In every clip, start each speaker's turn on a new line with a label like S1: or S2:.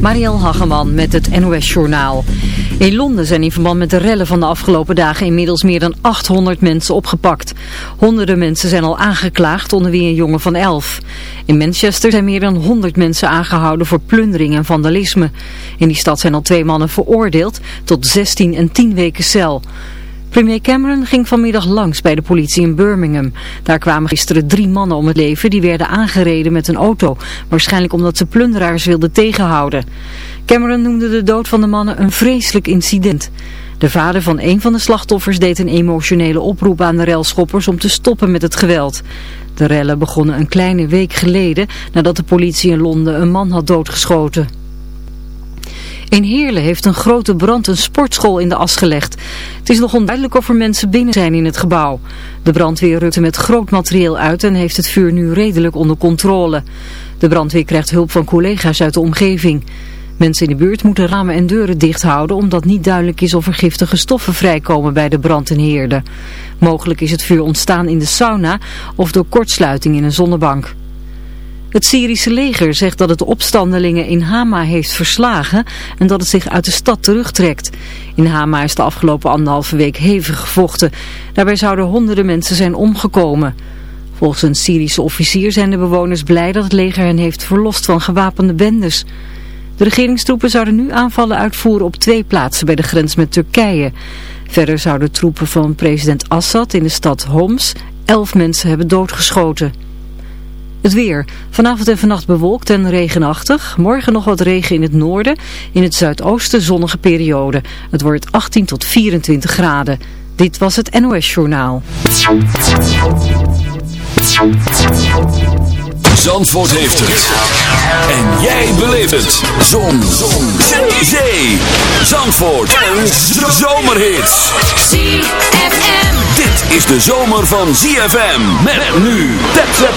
S1: Marielle Hageman met het NOS Journaal. In Londen zijn in verband met de rellen van de afgelopen dagen inmiddels meer dan 800 mensen opgepakt. Honderden mensen zijn al aangeklaagd, onder wie een jongen van 11. In Manchester zijn meer dan 100 mensen aangehouden voor plundering en vandalisme. In die stad zijn al twee mannen veroordeeld tot 16 en 10 weken cel. Premier Cameron ging vanmiddag langs bij de politie in Birmingham. Daar kwamen gisteren drie mannen om het leven die werden aangereden met een auto. Waarschijnlijk omdat ze plunderaars wilden tegenhouden. Cameron noemde de dood van de mannen een vreselijk incident. De vader van een van de slachtoffers deed een emotionele oproep aan de relschoppers om te stoppen met het geweld. De rellen begonnen een kleine week geleden nadat de politie in Londen een man had doodgeschoten. In Heerlen heeft een grote brand een sportschool in de as gelegd. Het is nog onduidelijk of er mensen binnen zijn in het gebouw. De brandweer rukte met groot materieel uit en heeft het vuur nu redelijk onder controle. De brandweer krijgt hulp van collega's uit de omgeving. Mensen in de buurt moeten ramen en deuren dicht houden omdat niet duidelijk is of er giftige stoffen vrijkomen bij de brand in Heerden. Mogelijk is het vuur ontstaan in de sauna of door kortsluiting in een zonnebank. Het Syrische leger zegt dat het opstandelingen in Hama heeft verslagen en dat het zich uit de stad terugtrekt. In Hama is de afgelopen anderhalve week hevig gevochten. Daarbij zouden honderden mensen zijn omgekomen. Volgens een Syrische officier zijn de bewoners blij dat het leger hen heeft verlost van gewapende bendes. De regeringstroepen zouden nu aanvallen uitvoeren op twee plaatsen bij de grens met Turkije. Verder zouden troepen van president Assad in de stad Homs elf mensen hebben doodgeschoten. Het weer. Vanavond en vannacht bewolkt en regenachtig. Morgen nog wat regen in het noorden. In het zuidoosten zonnige periode. Het wordt 18 tot 24 graden. Dit was het NOS Journaal.
S2: Zandvoort heeft het. En jij beleeft het. Zon. Zon. Zee. Zandvoort. En zomerhits. ZFM. Dit is de zomer van ZFM. Met nu. Tap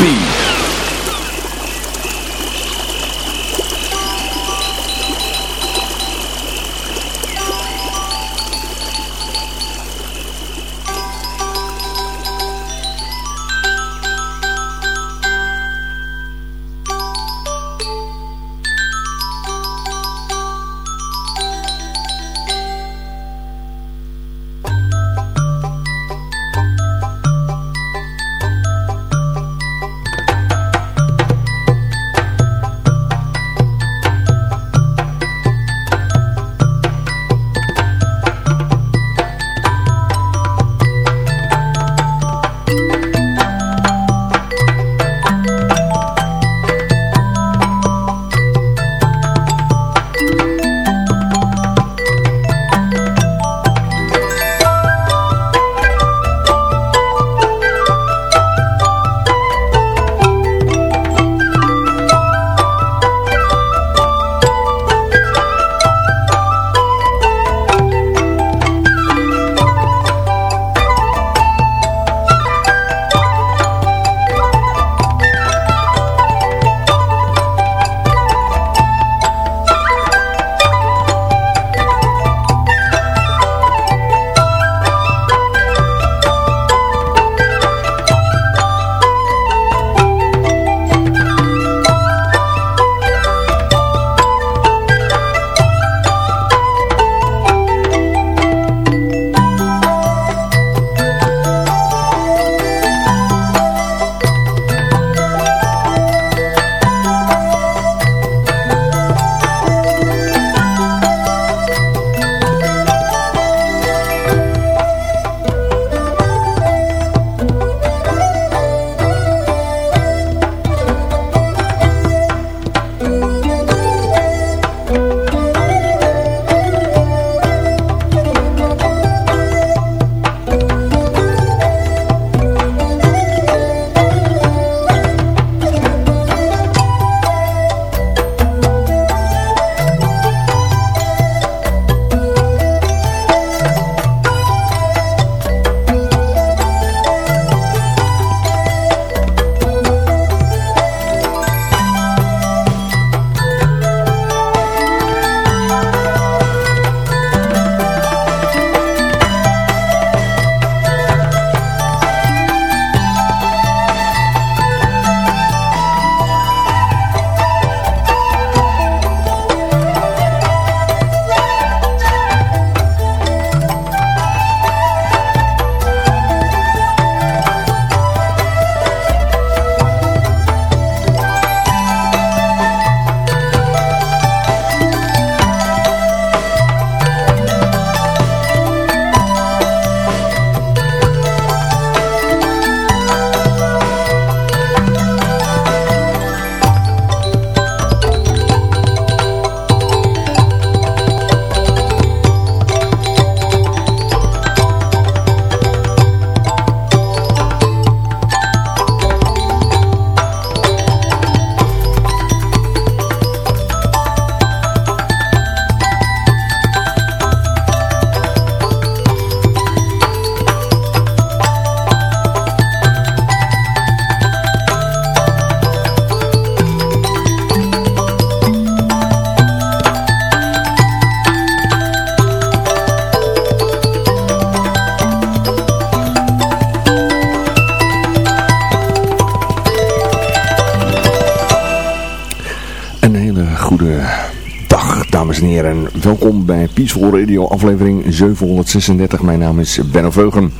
S3: Welkom bij Peaceful Radio, aflevering 736. Mijn naam is Benno Veugen.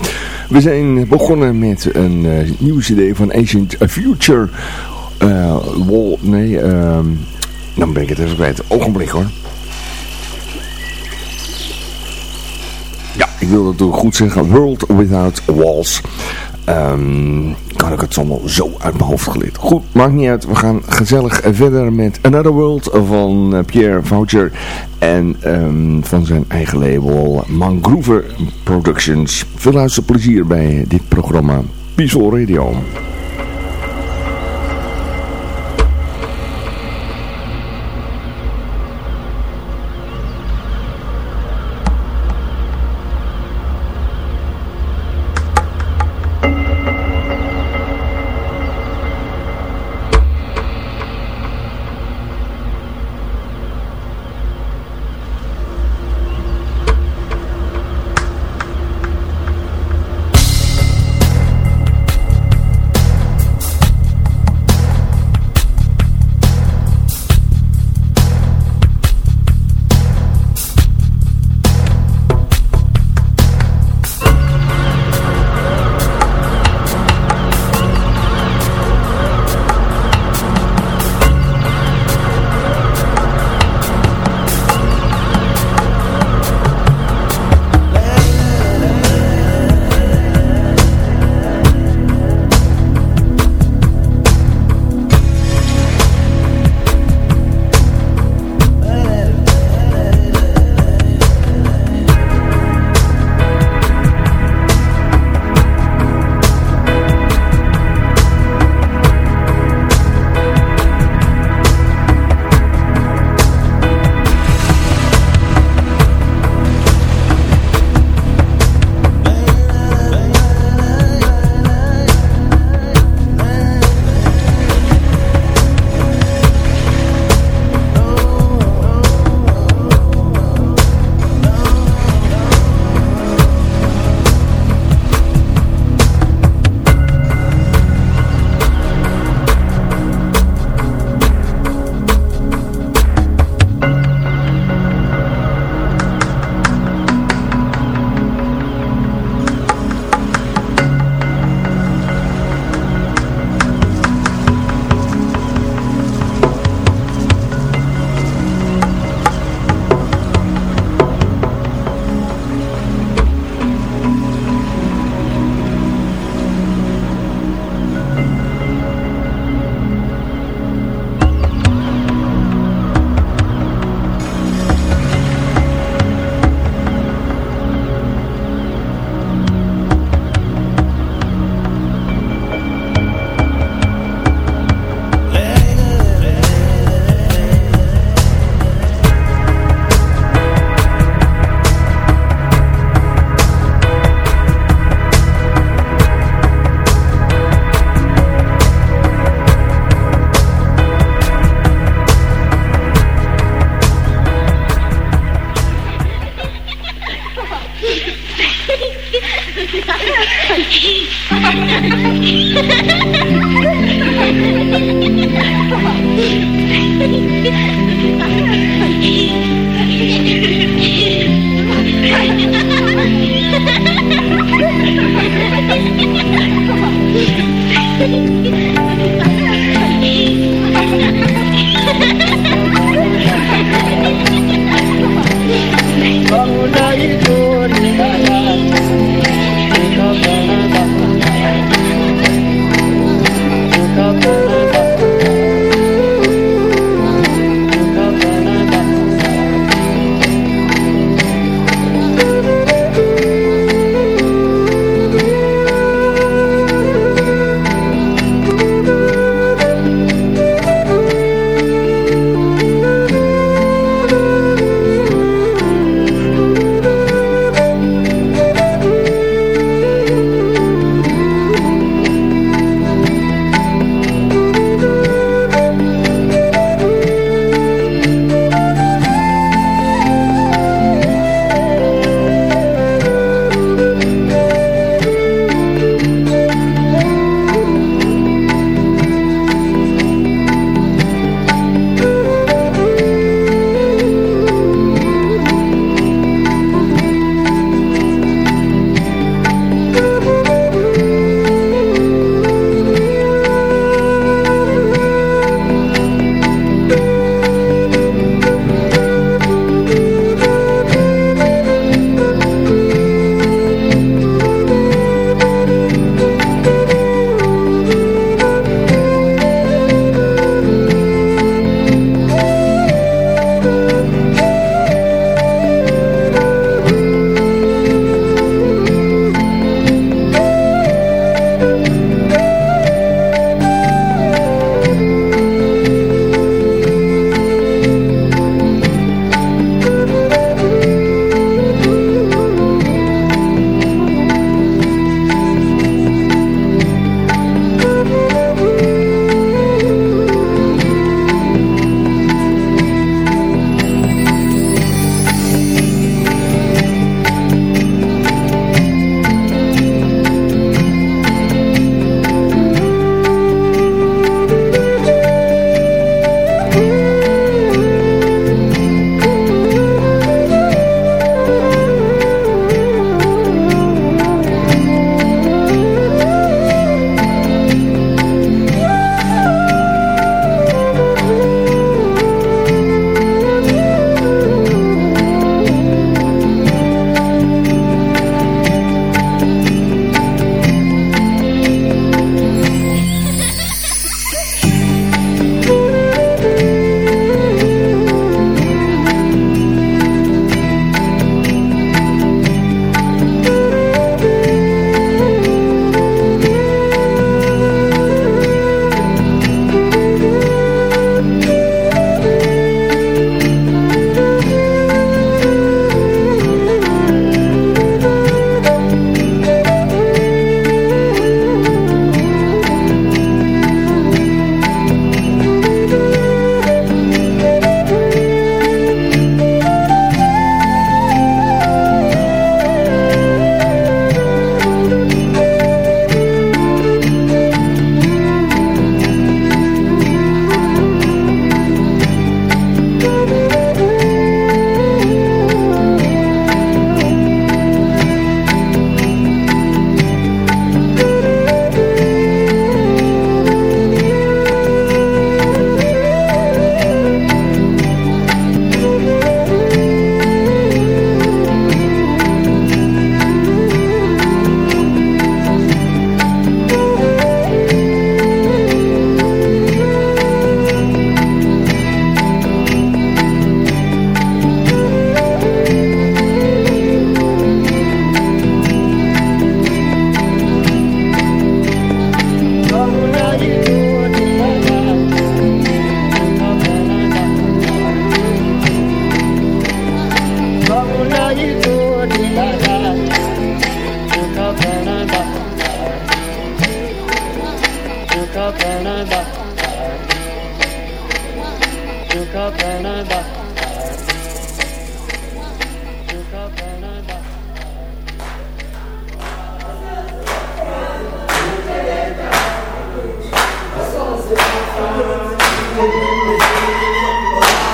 S3: We zijn begonnen met een uh, nieuwe cd van Ancient Future. Uh, wall, nee, uh, dan ben ik het even kwijt. Ogenblik hoor. Ja, ik wil dat goed zeggen. World Without Walls. Um, kan ik het allemaal zo uit mijn hoofd geleerd. Goed, maakt niet uit. We gaan gezellig verder met Another World van eh, Pierre Voucher. En um, van zijn eigen label Mangrove Productions. Veel luisterplezier bij dit programma Peaceful Radio.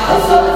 S3: 아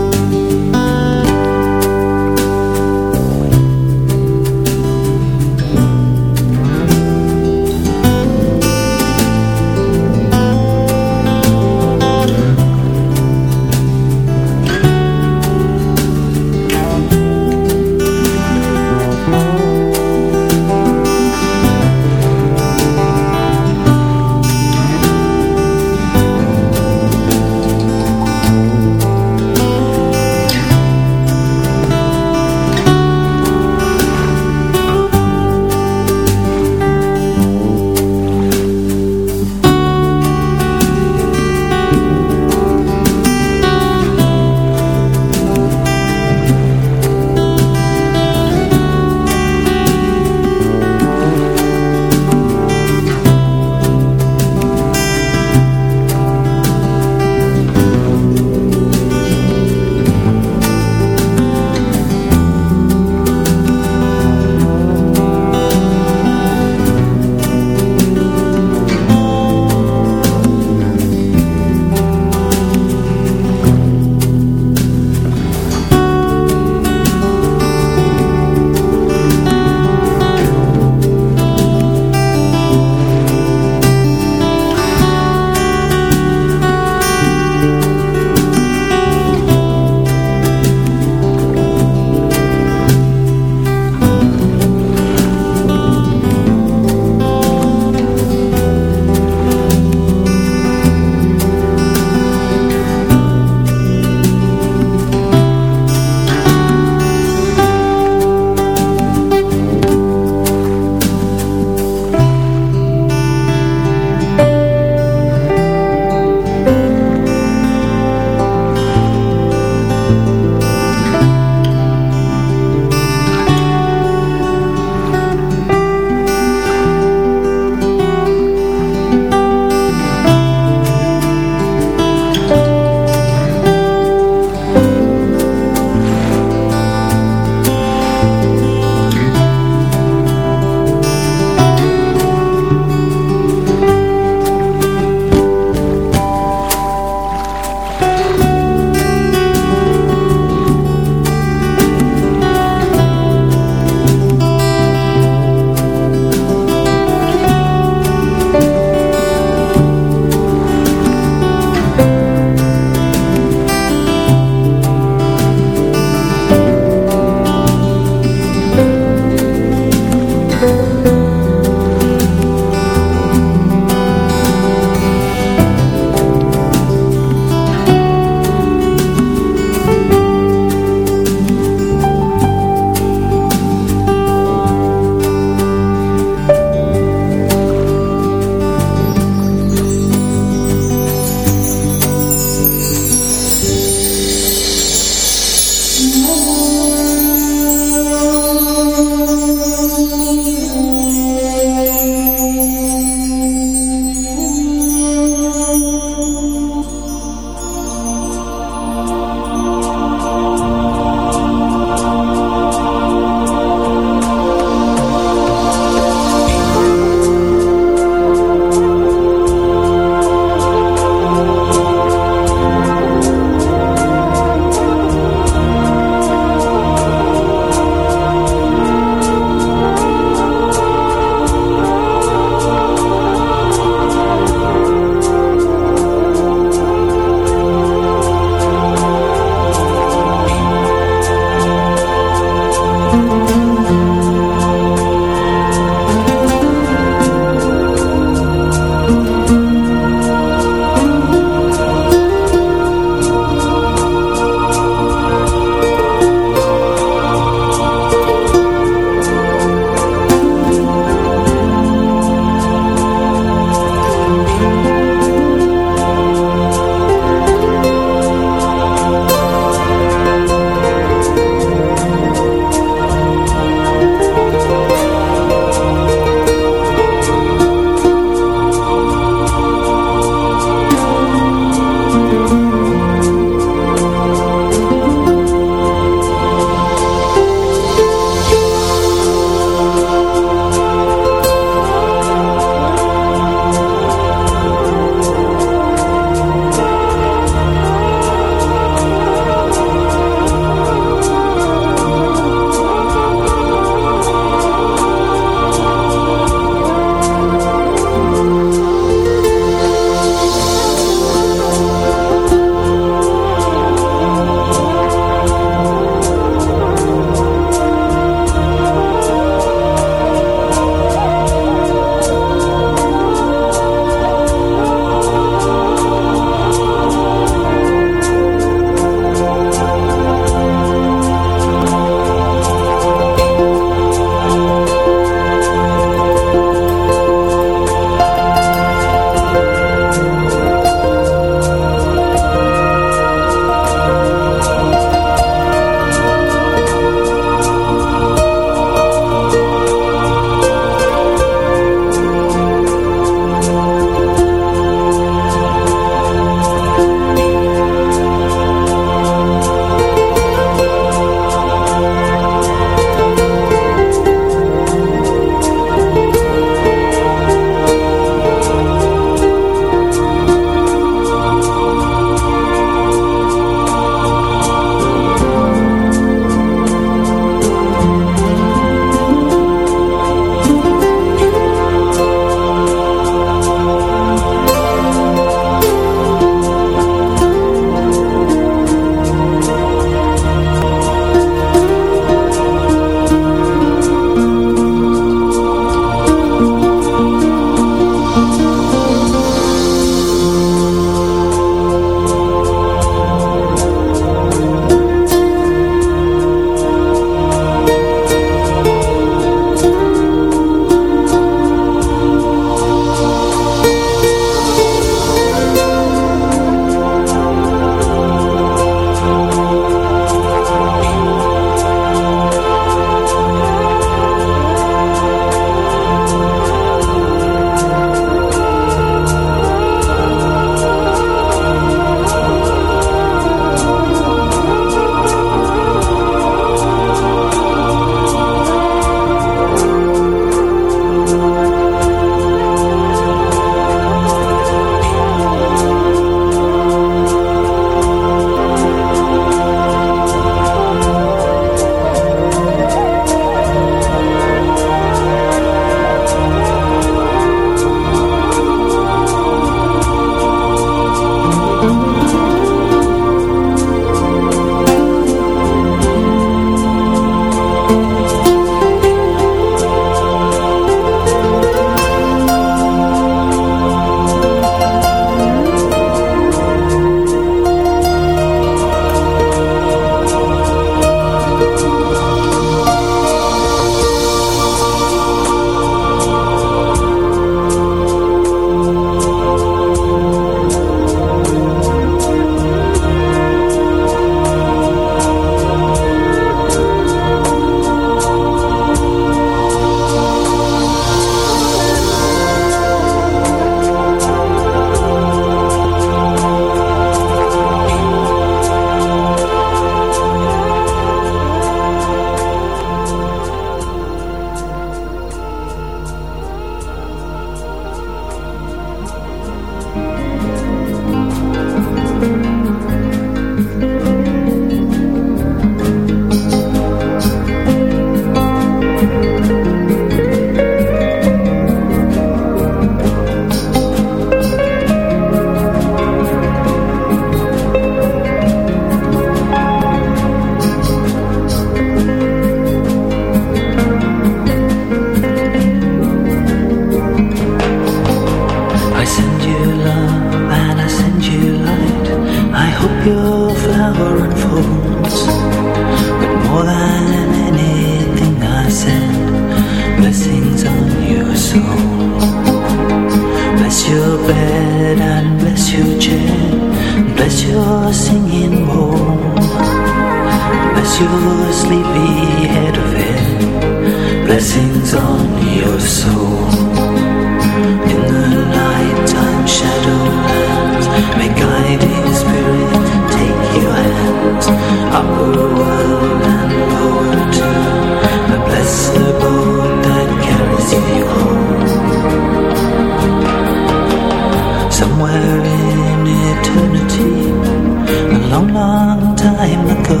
S4: long time ago.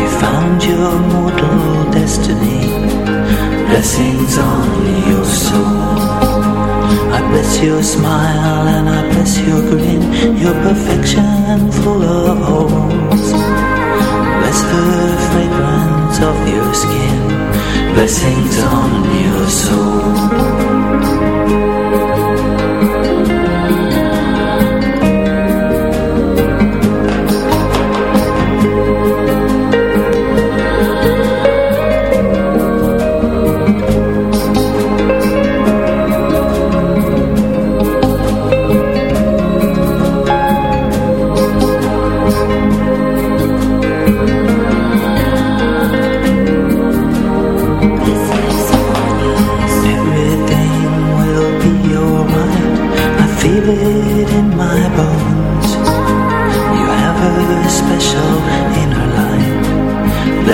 S4: You found your mortal destiny Blessings on your soul. I bless your smile and I bless your grin Your perfection full of holes. Bless the fragrance of your skin Blessings on your soul.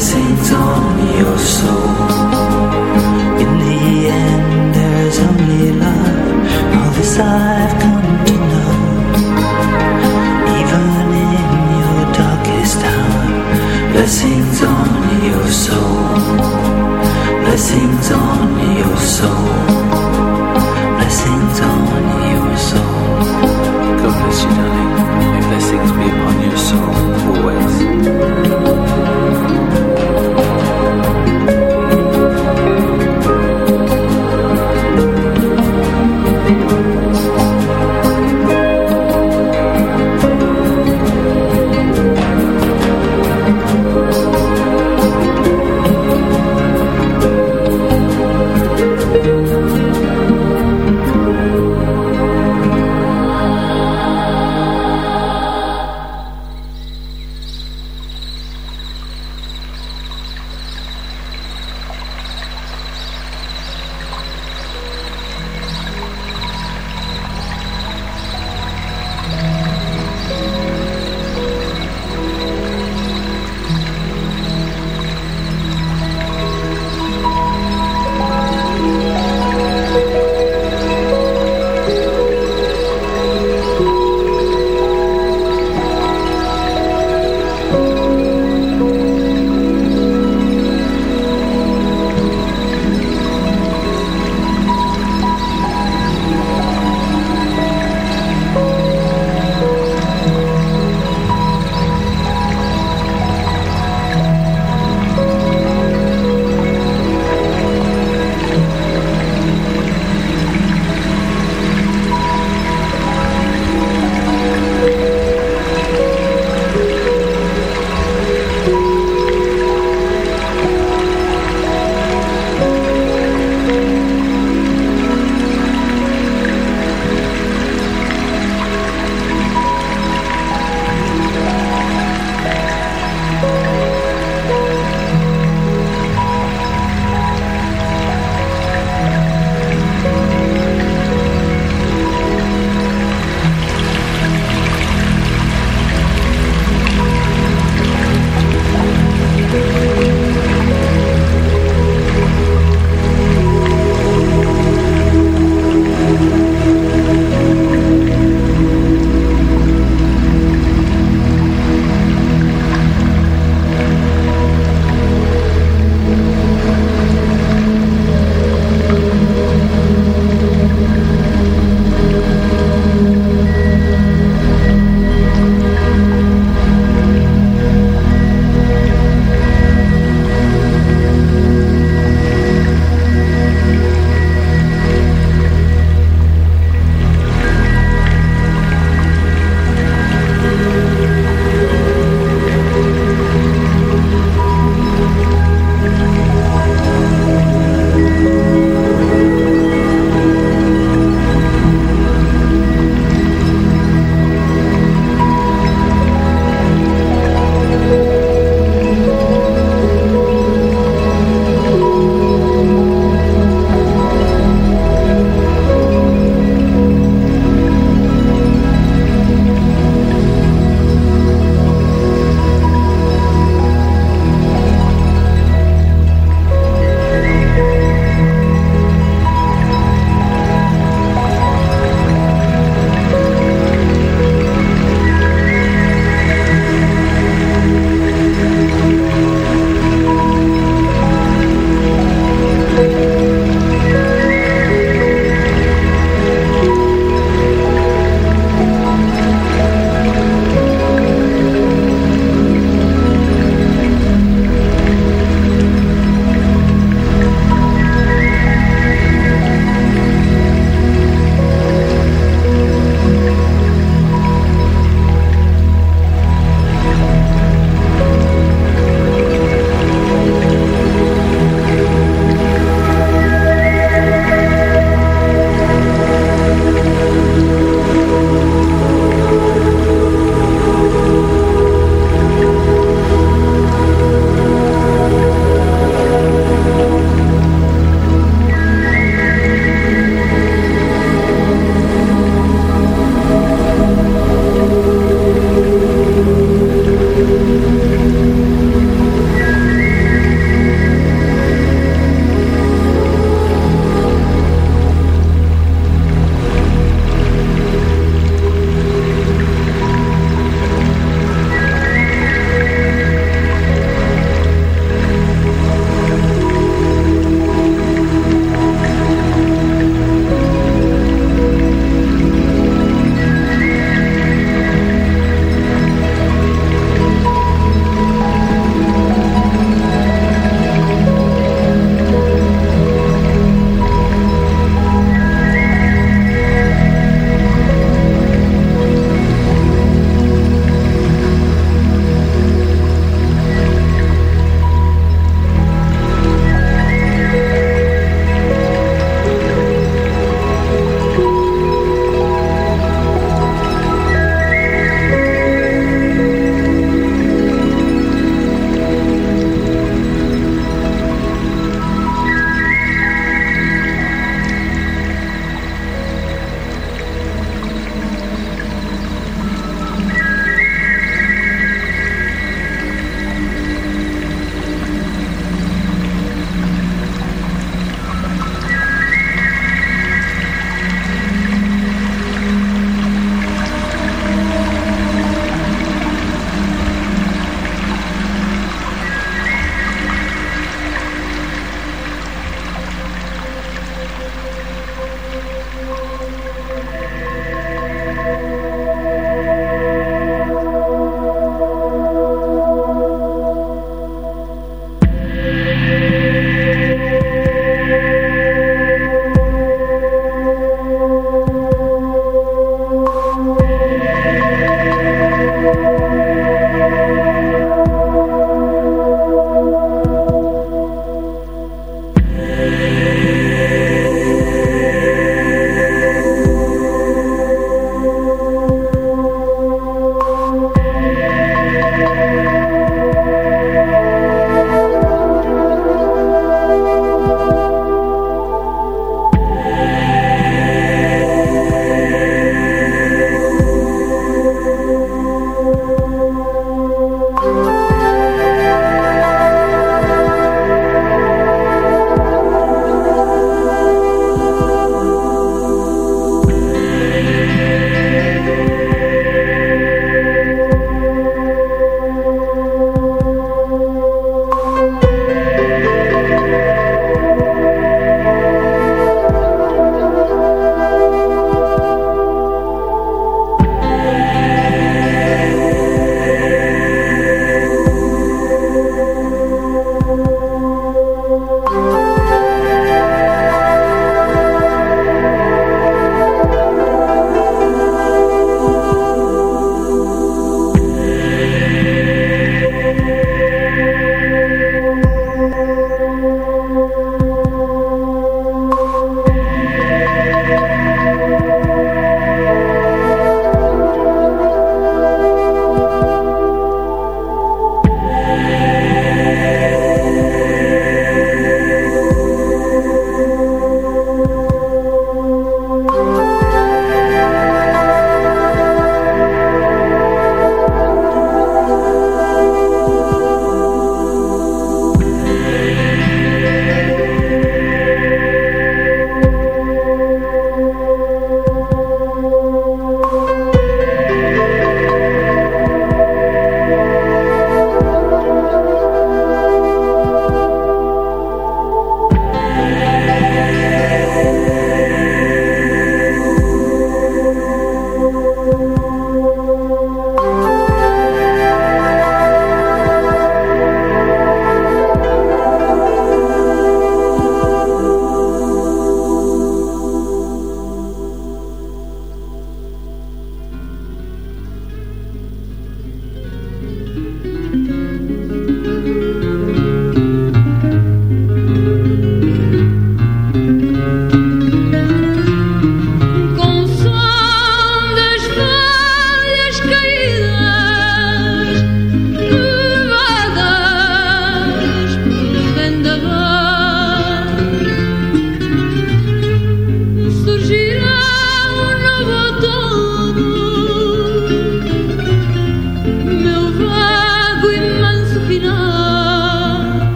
S4: see.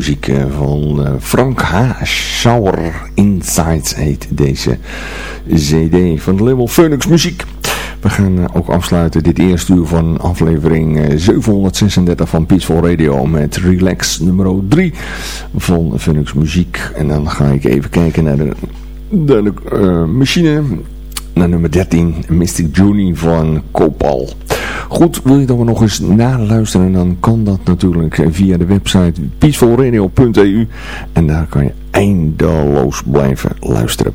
S3: Muziek eh, van eh, Frank H. Sauer. Insights heet deze cd van de label Phoenix Muziek. We gaan eh, ook afsluiten dit eerste uur van aflevering 736 van Peaceful Radio met Relax nummer 3 van Phoenix Muziek. En dan ga ik even kijken naar de, de machine, naar nummer 13, Mystic Journey van Copal. Goed, wil je dan nog eens naluisteren, dan kan dat natuurlijk via de website peacefulradio.eu en daar kan je eindeloos blijven luisteren.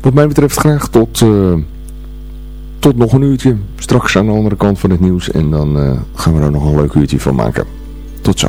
S3: Wat mij betreft graag tot, uh, tot nog een uurtje, straks aan de andere kant van het nieuws en dan uh, gaan we er nog een leuk uurtje van maken. Tot zo.